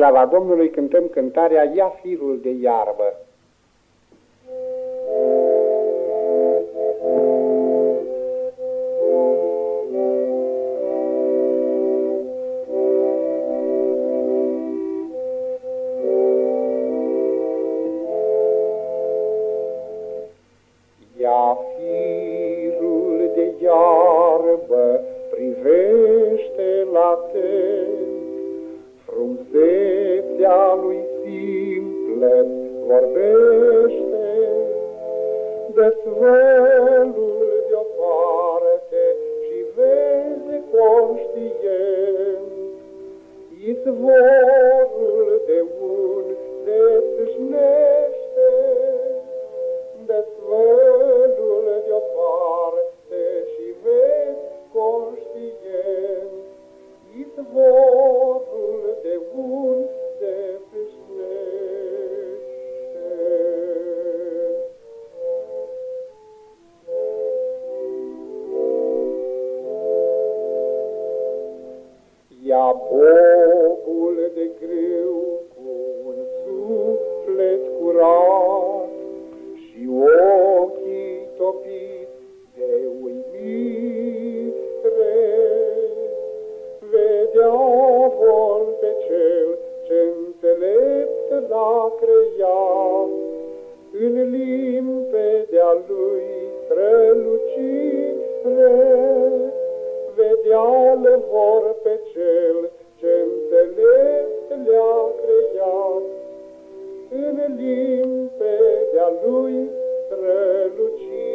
slava Domnului cântăm cântarea Ia firul de iarbă. Lui simplă vorbește, de svelul de-o parte și vezi conștient, izvorul de unde tâșnește, de svelul de-o parte și vezi conștient, izvorul Ia bogul de grâu cu un suflet curat și ochii topiți de uimire, vedea vol pe cel ce înțelept l-a creat, în limpedea lui strălucire, vedea-l vor pe cel ce înțelept le-a creat, în limpedea lui strălucire.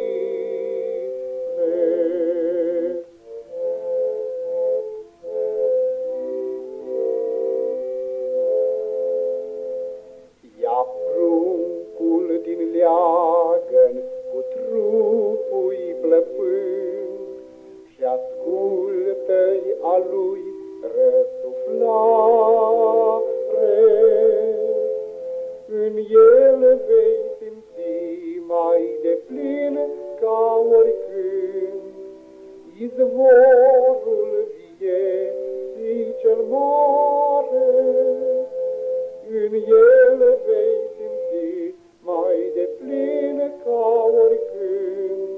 Și ascultă-i a lui răsuflare. În el vei simți mai deplin ca oricând izvorul vieții cel mare. În el vei simți mai deplin ca oricând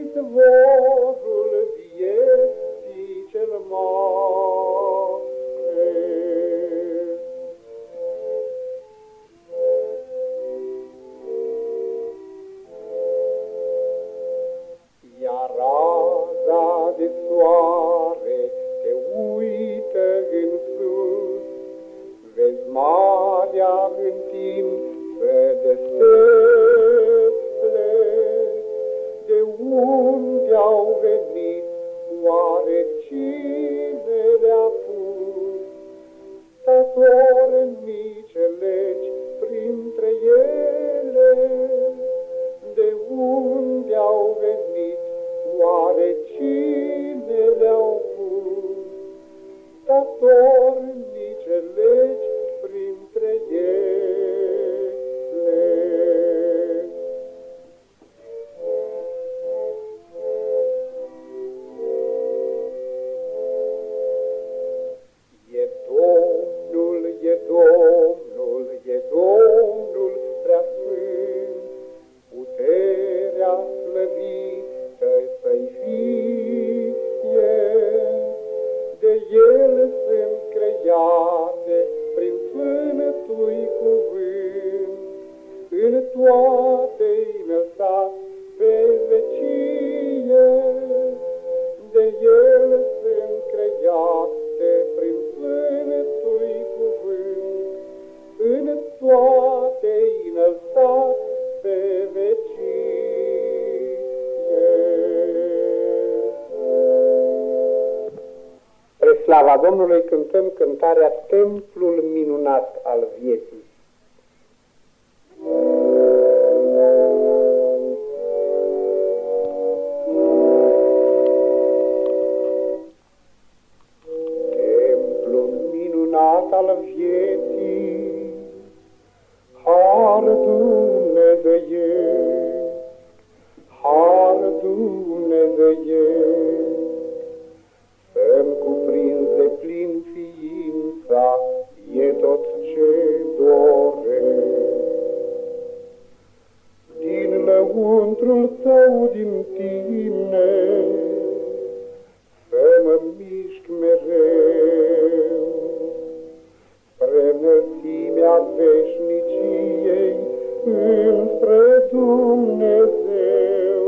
izvorul au venit, oare cine le-a pus? Statori mici legi printre ele, De unde au venit, oare cine le-au pus? Statornice legi printre ele. Create prin sfântui cuvânt, în toate-i înălțat slava Domnului cântăm cântarea Templul minunat al vieții. Harul tău din tine să mă mișc mereu spre înălțimea veșniciei înspre Dumnezeu.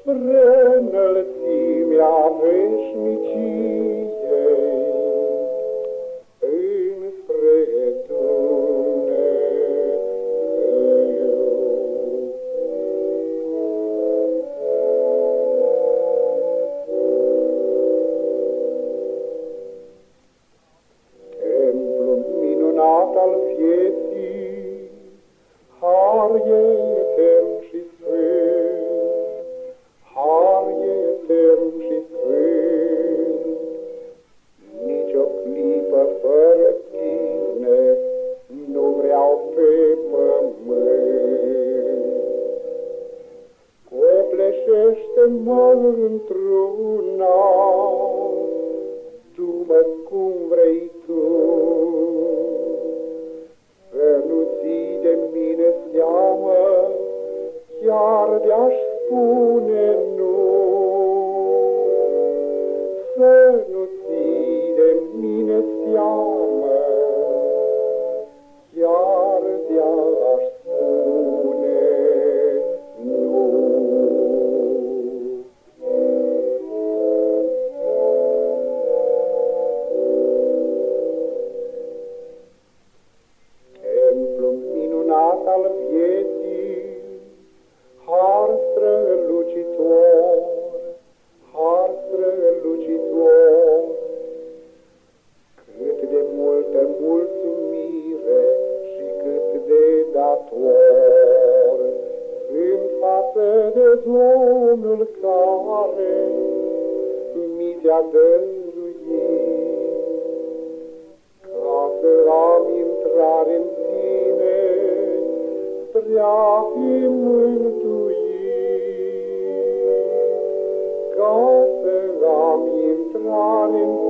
Spre înălțimea veșniciei dat al vieții, har ei Domnul care mi te-a dăruit, Ca să am intrare în tine, spre a fi mântuit. ca să am intrare în